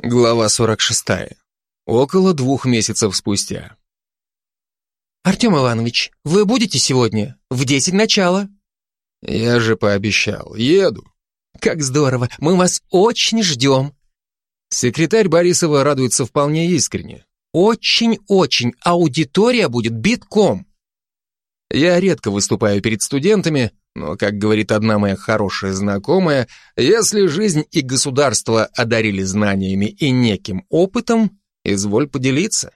Глава 46. Около двух месяцев спустя. «Артем Иванович, вы будете сегодня? В десять начала?» «Я же пообещал. Еду». «Как здорово! Мы вас очень ждем!» Секретарь Борисова радуется вполне искренне. «Очень-очень! Аудитория будет битком!» Я редко выступаю перед студентами, но, как говорит одна моя хорошая знакомая, если жизнь и государство одарили знаниями и неким опытом, изволь поделиться.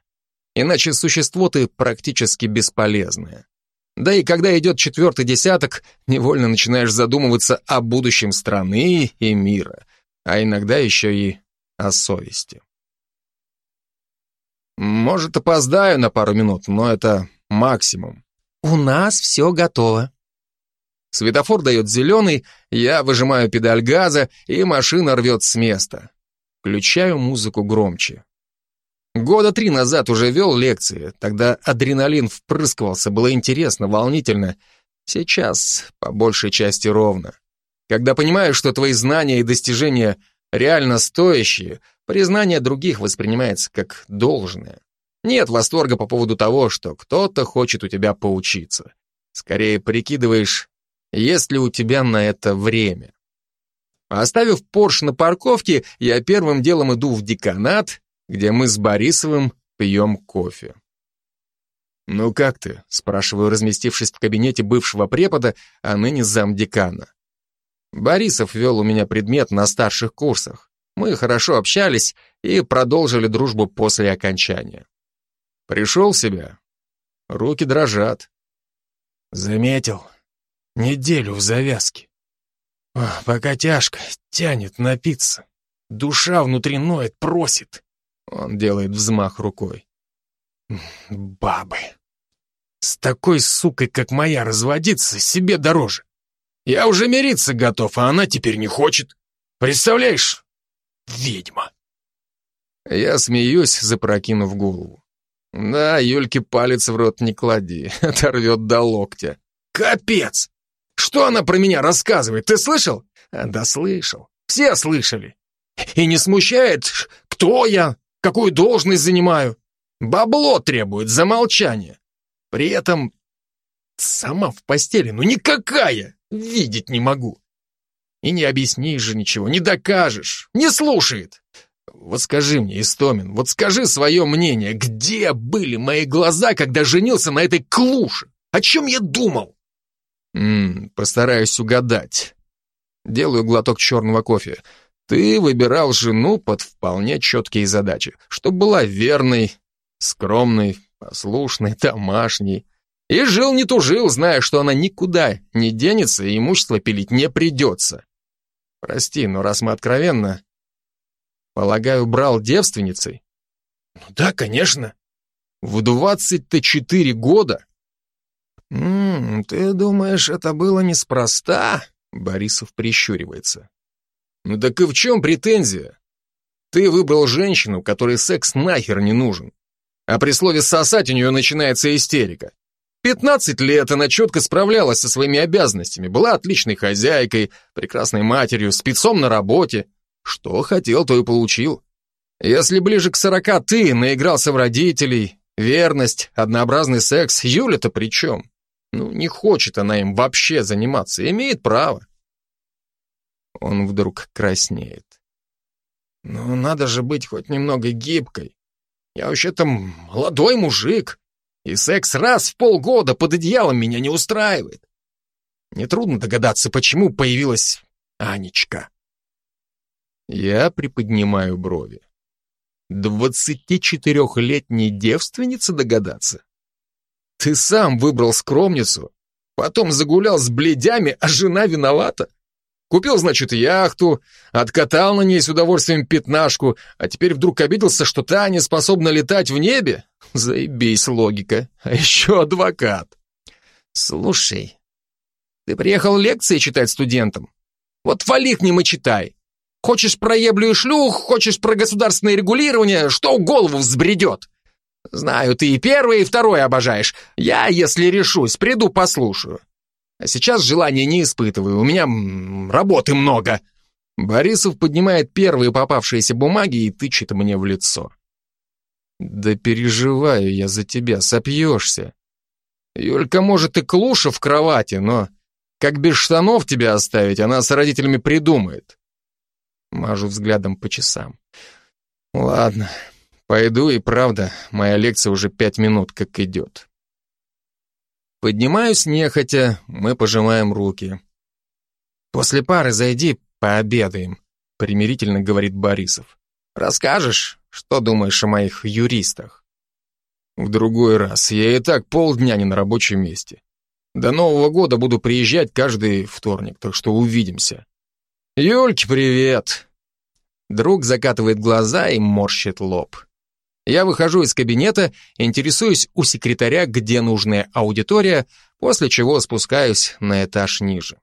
Иначе существо ты практически бесполезное. Да и когда идет четвертый десяток, невольно начинаешь задумываться о будущем страны и мира, а иногда еще и о совести. Может, опоздаю на пару минут, но это максимум. «У нас все готово», Светофор дает зеленый, я выжимаю педаль газа, и машина рвет с места. Включаю музыку громче. Года три назад уже вел лекции, тогда адреналин впрыскивался, было интересно, волнительно. Сейчас, по большей части, ровно. Когда понимаешь, что твои знания и достижения реально стоящие, признание других воспринимается как должное. Нет восторга по поводу того, что кто-то хочет у тебя поучиться. Скорее прикидываешь, есть ли у тебя на это время. Оставив Порш на парковке, я первым делом иду в деканат, где мы с Борисовым пьем кофе. «Ну как ты?» — спрашиваю, разместившись в кабинете бывшего препода, а ныне замдекана. Борисов вел у меня предмет на старших курсах. Мы хорошо общались и продолжили дружбу после окончания. Пришел в себя. Руки дрожат. Заметил. Неделю в завязке. пока тяжко, тянет напиться. Душа внутри ноет, просит. Он делает взмах рукой. Бабы. С такой сукой, как моя, разводиться себе дороже. Я уже мириться готов, а она теперь не хочет. Представляешь? Ведьма. Я смеюсь, запрокинув голову. Да, Юльке палец в рот не клади, оторвет до локтя. Капец! Что она про меня рассказывает, ты слышал? Да слышал. Все слышали. И не смущает, кто я, какую должность занимаю. Бабло требует за молчание. При этом сама в постели, ну никакая, видеть не могу. И не объяснишь же ничего, не докажешь, не слушает. Вот скажи мне, Истомин, вот скажи свое мнение, где были мои глаза, когда женился на этой клуше? О чем я думал? Ммм, постараюсь угадать. Делаю глоток черного кофе. Ты выбирал жену под вполне четкие задачи, чтобы была верной, скромной, послушной, домашней. И жил не тужил, зная, что она никуда не денется и имущество пилить не придется. Прости, но раз мы откровенно... Полагаю, брал девственницей? Ну да, конечно. В двадцать-то четыре года «М ты думаешь, это было неспроста?» Борисов прищуривается. «Ну так и в чем претензия? Ты выбрал женщину, которой секс нахер не нужен. А при слове «сосать» у нее начинается истерика. Пятнадцать лет она четко справлялась со своими обязанностями, была отличной хозяйкой, прекрасной матерью, спецом на работе. Что хотел, то и получил. Если ближе к сорока ты наигрался в родителей, верность, однообразный секс, Юля-то при чем? Ну, не хочет она им вообще заниматься, имеет право. Он вдруг краснеет. Ну, надо же быть хоть немного гибкой. Я вообще-то молодой мужик, и секс раз в полгода под одеялом меня не устраивает. Нетрудно догадаться, почему появилась Анечка. Я приподнимаю брови. Двадцатичетырехлетней девственнице догадаться? Ты сам выбрал скромницу, потом загулял с бледями, а жена виновата. Купил, значит, яхту, откатал на ней с удовольствием пятнашку, а теперь вдруг обиделся, что та не способна летать в небе? Заебись логика. А еще адвокат. Слушай, ты приехал лекции читать студентам? Вот вали к ним и читай. Хочешь про еблю и шлюх, хочешь про государственное регулирование, что в голову взбредет. Знаю, ты и первое, и второе обожаешь. Я, если решусь, приду послушаю. А сейчас желания не испытываю, у меня работы много. Борисов поднимает первые попавшиеся бумаги и тычет мне в лицо. Да переживаю я за тебя, сопьешься. Юлька, может, и клуша в кровати, но как без штанов тебя оставить, она с родителями придумает. Мажу взглядом по часам. Ладно, пойду и правда, моя лекция уже пять минут как идет. Поднимаюсь нехотя, мы пожимаем руки. После пары зайди, пообедаем, примирительно говорит Борисов. Расскажешь, что думаешь о моих юристах? В другой раз. Я и так полдня не на рабочем месте. До Нового года буду приезжать каждый вторник, так что увидимся. Юльке привет. Друг закатывает глаза и морщит лоб. Я выхожу из кабинета, интересуюсь у секретаря, где нужная аудитория, после чего спускаюсь на этаж ниже.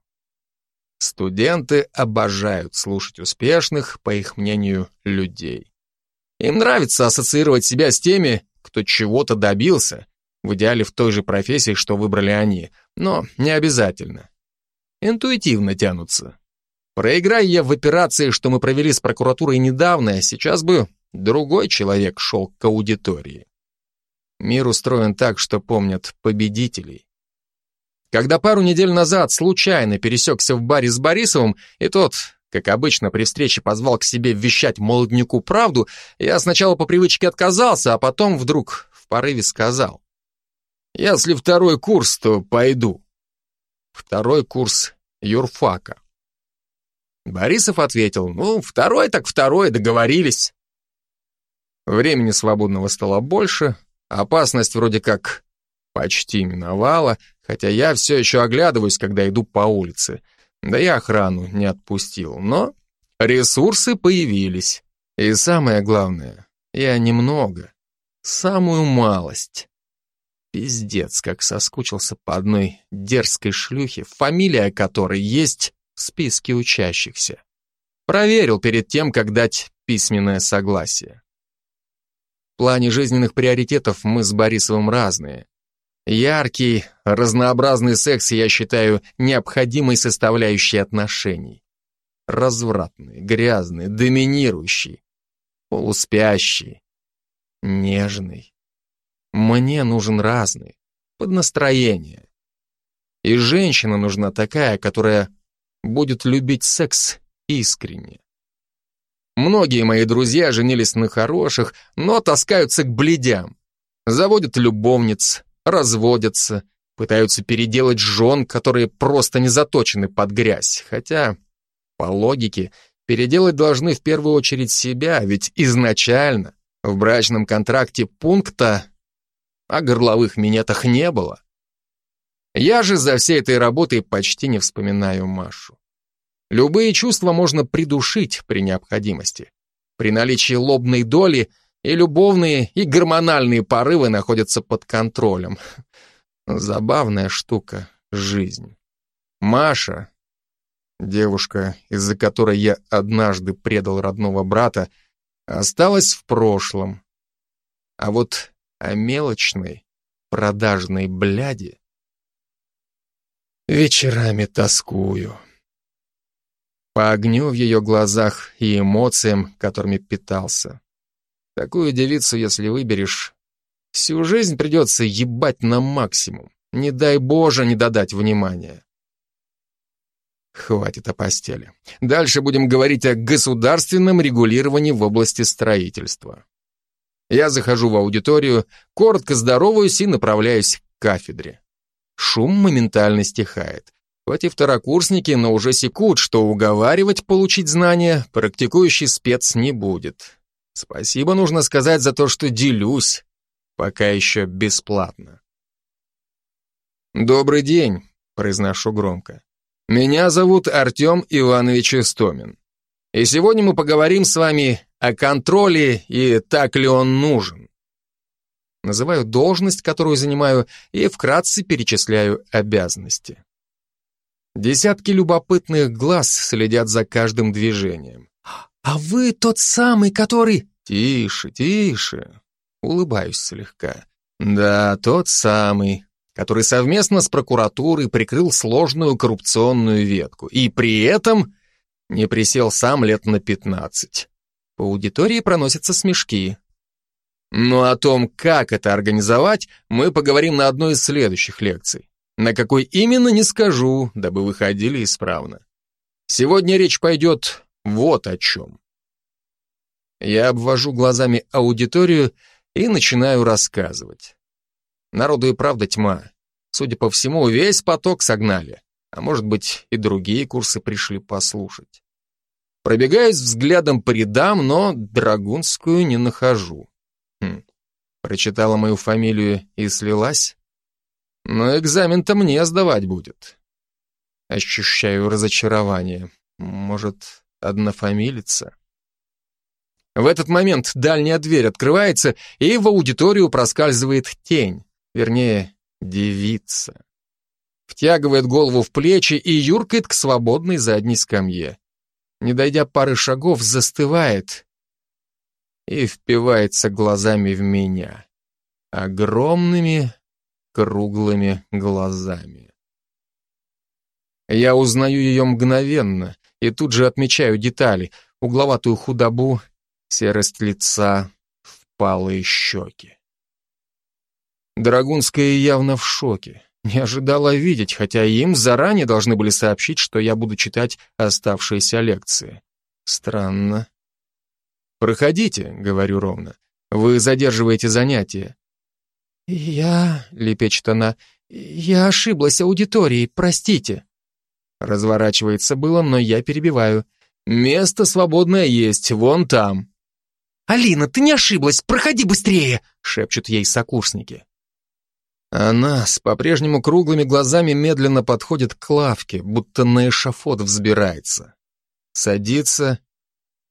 Студенты обожают слушать успешных, по их мнению, людей. Им нравится ассоциировать себя с теми, кто чего-то добился, в идеале в той же профессии, что выбрали они, но не обязательно. Интуитивно тянутся. Проиграй я в операции, что мы провели с прокуратурой недавно, сейчас бы другой человек шел к аудитории. Мир устроен так, что помнят победителей. Когда пару недель назад случайно пересекся в баре с Борисовым, и тот, как обычно, при встрече позвал к себе вещать молодняку правду, я сначала по привычке отказался, а потом вдруг в порыве сказал. «Если второй курс, то пойду». Второй курс юрфака. Борисов ответил, ну, второй так второй, договорились. Времени свободного стало больше, опасность вроде как почти миновала, хотя я все еще оглядываюсь, когда иду по улице. Да и охрану не отпустил, но ресурсы появились. И самое главное, я немного, самую малость. Пиздец, как соскучился по одной дерзкой шлюхе, фамилия которой есть в списке учащихся. Проверил перед тем, как дать письменное согласие. Плане жизненных приоритетов мы с Борисовым разные. Яркий, разнообразный секс я считаю необходимой составляющей отношений. Развратный, грязный, доминирующий, полуспящий, нежный. Мне нужен разный, под настроение. И женщина нужна такая, которая будет любить секс искренне. Многие мои друзья женились на хороших, но таскаются к бледям. Заводят любовниц, разводятся, пытаются переделать жен, которые просто не заточены под грязь. Хотя, по логике, переделать должны в первую очередь себя, ведь изначально в брачном контракте пункта о горловых минетах не было. Я же за всей этой работой почти не вспоминаю Машу. Любые чувства можно придушить при необходимости. При наличии лобной доли и любовные, и гормональные порывы находятся под контролем. Забавная штука — жизнь. Маша, девушка, из-за которой я однажды предал родного брата, осталась в прошлом. А вот о мелочной, продажной бляди вечерами тоскую. По огню в ее глазах и эмоциям, которыми питался. Такую девицу, если выберешь, всю жизнь придется ебать на максимум. Не дай Боже не додать внимания. Хватит о постели. Дальше будем говорить о государственном регулировании в области строительства. Я захожу в аудиторию, коротко здороваюсь и направляюсь к кафедре. Шум моментально стихает. Хоть и второкурсники, но уже секут, что уговаривать получить знания практикующий спец не будет. Спасибо нужно сказать за то, что делюсь, пока еще бесплатно. «Добрый день», — произношу громко. «Меня зовут Артем Иванович Истомин. И сегодня мы поговорим с вами о контроле и так ли он нужен. Называю должность, которую занимаю, и вкратце перечисляю обязанности. Десятки любопытных глаз следят за каждым движением. «А вы тот самый, который...» «Тише, тише!» Улыбаюсь слегка. «Да, тот самый, который совместно с прокуратурой прикрыл сложную коррупционную ветку. И при этом Не присел сам лет на пятнадцать. По аудитории проносятся смешки. Но о том, как это организовать, мы поговорим на одной из следующих лекций. На какой именно, не скажу, дабы выходили исправно. Сегодня речь пойдет вот о чем. Я обвожу глазами аудиторию и начинаю рассказывать. Народу и правда тьма. Судя по всему, весь поток согнали. А может быть, и другие курсы пришли послушать. Пробегаюсь взглядом по рядам, но Драгунскую не нахожу. Хм. Прочитала мою фамилию и слилась? Но экзамен-то мне сдавать будет. Ощущаю разочарование. Может, однофамилица? В этот момент дальняя дверь открывается, и в аудиторию проскальзывает тень, вернее, девица. Втягивает голову в плечи и юркает к свободной задней скамье. Не дойдя пары шагов, застывает и впивается глазами в меня. Огромными круглыми глазами. Я узнаю ее мгновенно и тут же отмечаю детали, угловатую худобу, серость лица, впалые щеки. Драгунская явно в шоке. Не ожидала видеть, хотя им заранее должны были сообщить, что я буду читать оставшиеся лекции. Странно. «Проходите», — говорю ровно. «Вы задерживаете занятия». «Я...» — лепечет она. «Я ошиблась аудиторией, простите». Разворачивается было, но я перебиваю. «Место свободное есть, вон там». «Алина, ты не ошиблась, проходи быстрее!» — шепчут ей сокурсники. Она с по-прежнему круглыми глазами медленно подходит к лавке, будто на эшафот взбирается. Садится.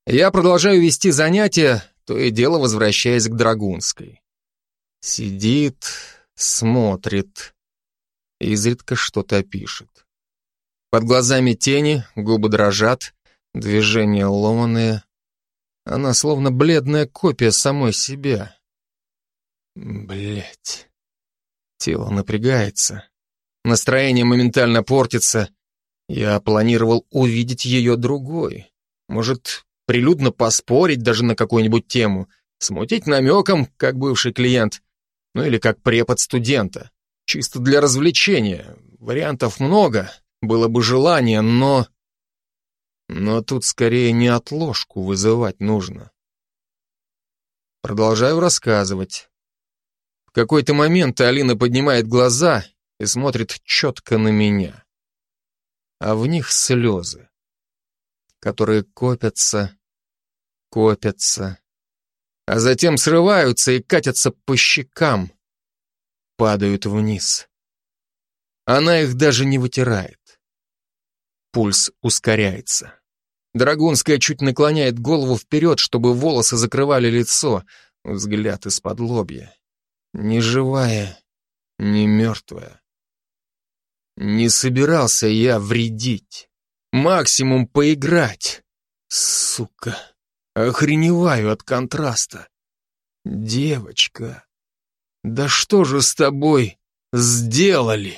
Я продолжаю вести занятия, то и дело возвращаясь к Драгунской. Сидит, смотрит, изредка что-то пишет. Под глазами тени, губы дрожат, движения ломаные. Она словно бледная копия самой себя. Блять. Тело напрягается. Настроение моментально портится. Я планировал увидеть ее другой. Может, прилюдно поспорить даже на какую-нибудь тему, смутить намеком, как бывший клиент, ну или как препод студента. Чисто для развлечения. Вариантов много, было бы желание, но... Но тут скорее не отложку вызывать нужно. Продолжаю рассказывать. В какой-то момент Алина поднимает глаза и смотрит четко на меня. А в них слезы, которые копятся, копятся, а затем срываются и катятся по щекам, падают вниз. Она их даже не вытирает. Пульс ускоряется. Драгунская чуть наклоняет голову вперед, чтобы волосы закрывали лицо, взгляд из-под лобья. Ни живая, ни мертвая. Не собирался я вредить. Максимум поиграть. Сука, охреневаю от контраста. Девочка, да что же с тобой сделали?